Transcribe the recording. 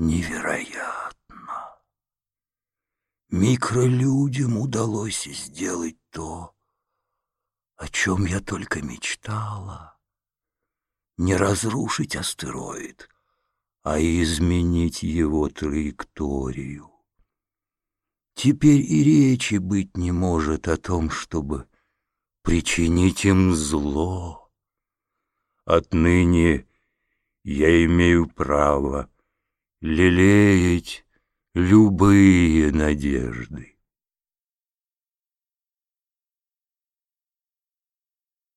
невероятно. Микролюдям удалось сделать то, о чем я только мечтала. Не разрушить астероид, а изменить его траекторию. Теперь и речи быть не может о том, чтобы причинить им зло. Отныне я имею право лелеять любые надежды.